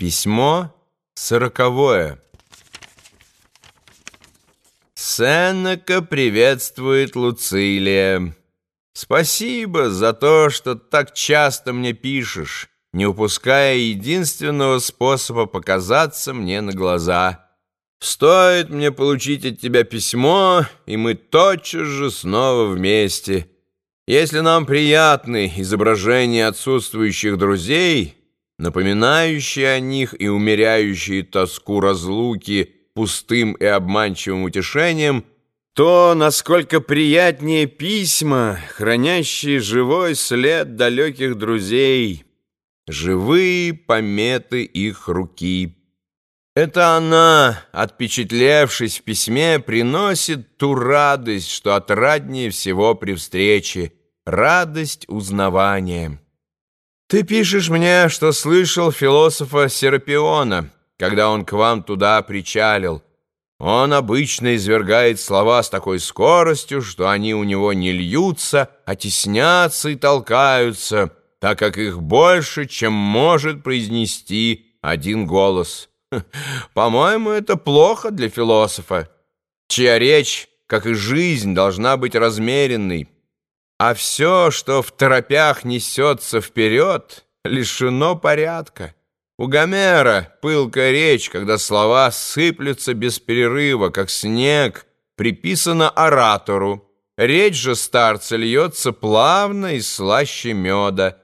Письмо сороковое. Сенека приветствует Луцилия. Спасибо за то, что так часто мне пишешь, не упуская единственного способа показаться мне на глаза. Стоит мне получить от тебя письмо, и мы тотчас же снова вместе. Если нам приятны изображения отсутствующих друзей — напоминающие о них и умеряющие тоску разлуки пустым и обманчивым утешением, то, насколько приятнее письма, хранящие живой след далеких друзей, живые пометы их руки. Это она, отпечатлевшись в письме, приносит ту радость, что отраднее всего при встрече, радость узнавания. Ты пишешь мне, что слышал философа Серапиона, когда он к вам туда причалил. Он обычно извергает слова с такой скоростью, что они у него не льются, а теснятся и толкаются, так как их больше, чем может произнести один голос. По-моему, это плохо для философа, чья речь, как и жизнь, должна быть размеренной. А все, что в торопях несется вперед, лишено порядка. У Гомера пылкая речь, когда слова сыплются без перерыва, как снег, приписана оратору. Речь же старца льется плавно и слаще меда.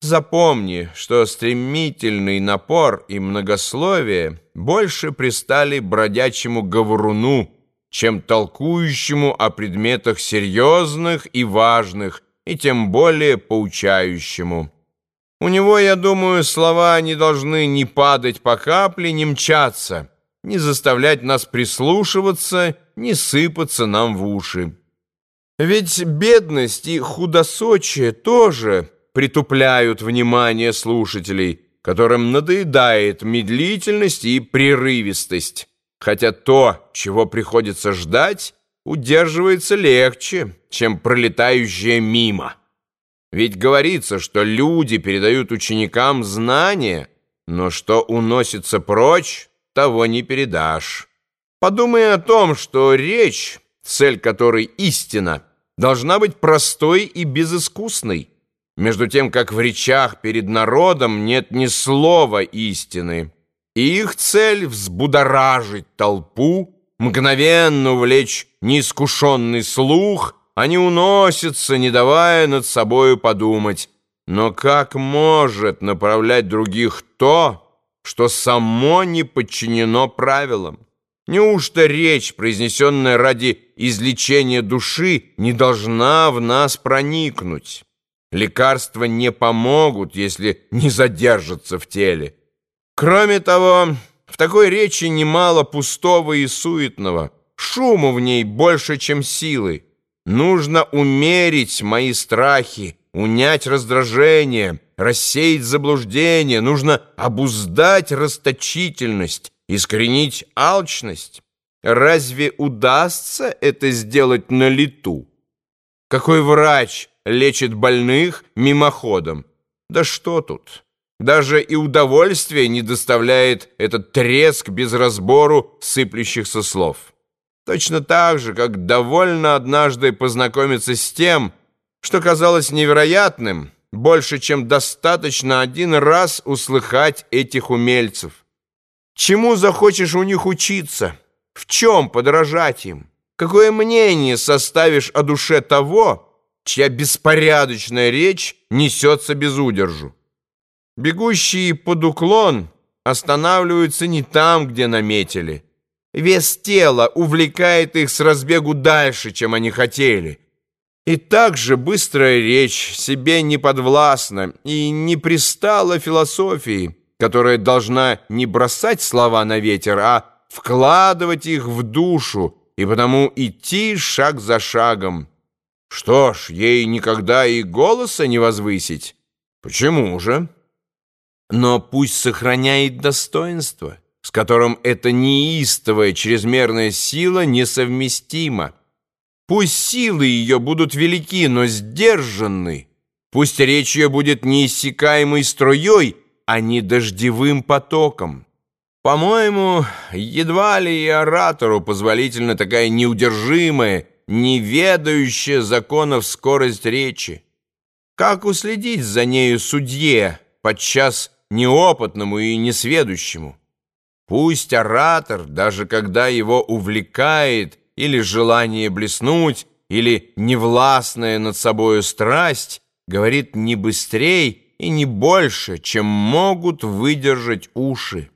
Запомни, что стремительный напор и многословие больше пристали бродячему говоруну, чем толкующему о предметах серьезных и важных, и тем более поучающему. У него, я думаю, слова не должны ни падать по капле, ни мчаться, ни заставлять нас прислушиваться, ни сыпаться нам в уши. Ведь бедность и худосочие тоже притупляют внимание слушателей, которым надоедает медлительность и прерывистость хотя то, чего приходится ждать, удерживается легче, чем пролетающее мимо. Ведь говорится, что люди передают ученикам знания, но что уносится прочь, того не передашь. Подумай о том, что речь, цель которой истина, должна быть простой и безыскусной, между тем, как в речах перед народом нет ни слова истины. И их цель — взбудоражить толпу, мгновенно увлечь неискушенный слух, они уносятся, не давая над собою подумать. Но как может направлять других то, что само не подчинено правилам? Неужто речь, произнесенная ради излечения души, не должна в нас проникнуть? Лекарства не помогут, если не задержатся в теле. Кроме того, в такой речи немало пустого и суетного. Шуму в ней больше, чем силы. Нужно умерить мои страхи, унять раздражение, рассеять заблуждение. Нужно обуздать расточительность, искоренить алчность. Разве удастся это сделать на лету? Какой врач лечит больных мимоходом? Да что тут? Даже и удовольствия не доставляет этот треск без разбору сыплющихся слов. Точно так же, как довольно однажды познакомиться с тем, что казалось невероятным, больше, чем достаточно один раз услыхать этих умельцев. Чему захочешь у них учиться? В чем подражать им? Какое мнение составишь о душе того, чья беспорядочная речь несется без удержу? Бегущие под уклон останавливаются не там, где наметили. Вес тела увлекает их с разбегу дальше, чем они хотели. И так же быстрая речь себе не подвластна и не пристала философии, которая должна не бросать слова на ветер, а вкладывать их в душу и потому идти шаг за шагом. Что ж, ей никогда и голоса не возвысить. Почему же? Но пусть сохраняет достоинство, с которым эта неистовая чрезмерная сила несовместима. Пусть силы ее будут велики, но сдержанны. Пусть речь ее будет неиссякаемой струей, а не дождевым потоком. По-моему, едва ли и оратору позволительна такая неудержимая, неведающая законов скорость речи. Как уследить за нею судье, подчас неопытному и несведущему? Пусть оратор, даже когда его увлекает или желание блеснуть, или невластная над собою страсть, говорит не быстрее и не больше, чем могут выдержать уши.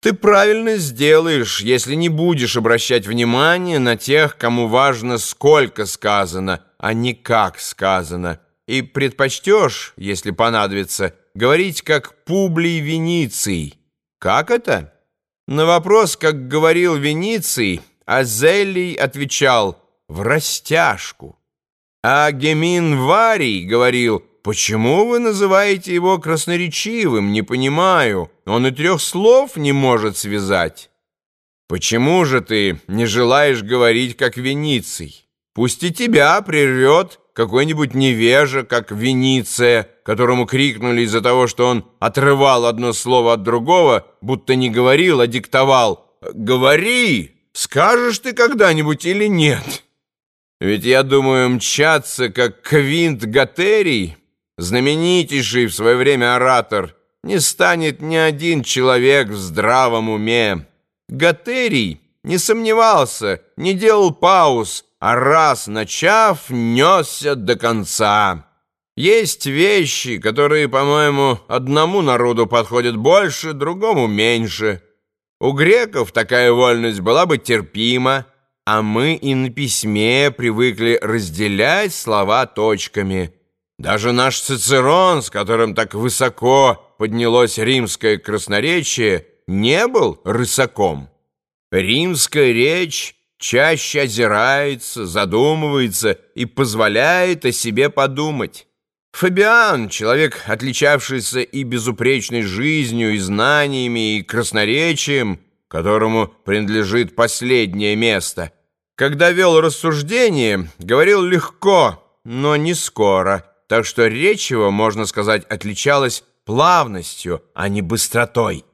Ты правильно сделаешь, если не будешь обращать внимание на тех, кому важно, сколько сказано, а не как сказано, и предпочтешь, если понадобится, говорить как Публий Вениций. Как это? На вопрос, как говорил Вениций, Азелий отвечал «в растяжку». А Гемин Варий говорил «Почему вы называете его красноречивым? Не понимаю. Он и трех слов не может связать». «Почему же ты не желаешь говорить, как Вениций? Пусть и тебя прервет какой-нибудь невежа, как Вениция, которому крикнули из-за того, что он отрывал одно слово от другого, будто не говорил, а диктовал. «Говори! Скажешь ты когда-нибудь или нет?» Ведь, я думаю, мчаться, как Квинт Гатерий знаменитейший в свое время оратор, не станет ни один человек в здравом уме. Готерий не сомневался, не делал пауз, а раз начав, несся до конца. Есть вещи, которые, по-моему, одному народу подходят больше, другому меньше. У греков такая вольность была бы терпима, а мы и на письме привыкли разделять слова точками – даже наш Цицерон, с которым так высоко поднялось римское красноречие, не был рысаком. Римская речь чаще озирается, задумывается и позволяет о себе подумать. Фабиан, человек, отличавшийся и безупречной жизнью, и знаниями, и красноречием, которому принадлежит последнее место, когда вел рассуждение, говорил легко, но не скоро, так что речь его, можно сказать, отличалась плавностью, а не быстротой.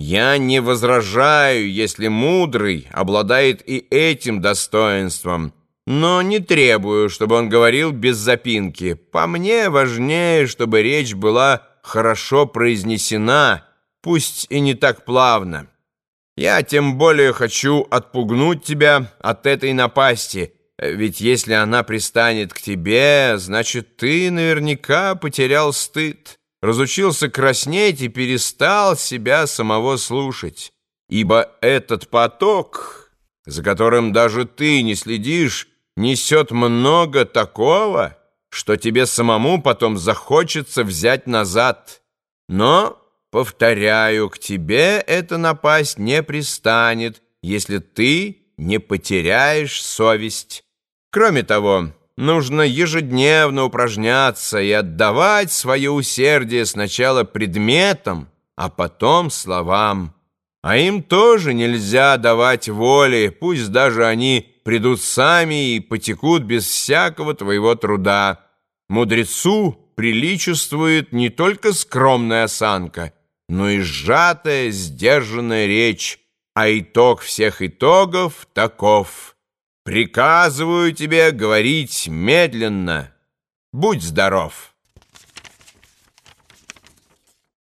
Я не возражаю, если мудрый обладает и этим достоинством, но не требую, чтобы он говорил без запинки. По мне важнее, чтобы речь была хорошо произнесена, пусть и не так плавно. Я тем более хочу отпугнуть тебя от этой напасти — ведь если она пристанет к тебе, значит, ты наверняка потерял стыд, разучился краснеть и перестал себя самого слушать. Ибо этот поток, за которым даже ты не следишь, несет много такого, что тебе самому потом захочется взять назад. Но, повторяю, к тебе эта напасть не пристанет, если ты не потеряешь совесть». Кроме того, нужно ежедневно упражняться и отдавать свое усердие сначала предметам, а потом словам. А им тоже нельзя давать воли, пусть даже они придут сами и потекут без всякого твоего труда. Мудрецу приличествует не только скромная осанка, но и сжатая, сдержанная речь, а итог всех итогов таков — Приказываю тебе говорить медленно. Будь здоров.